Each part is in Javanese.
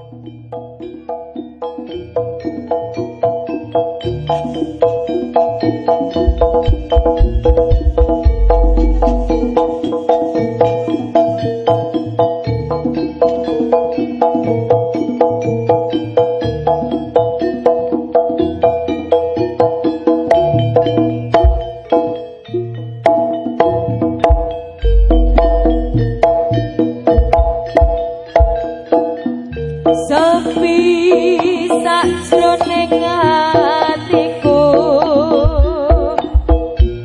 Thank you.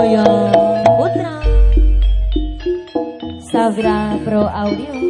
Surabaya Putra. Savra Pro Audio.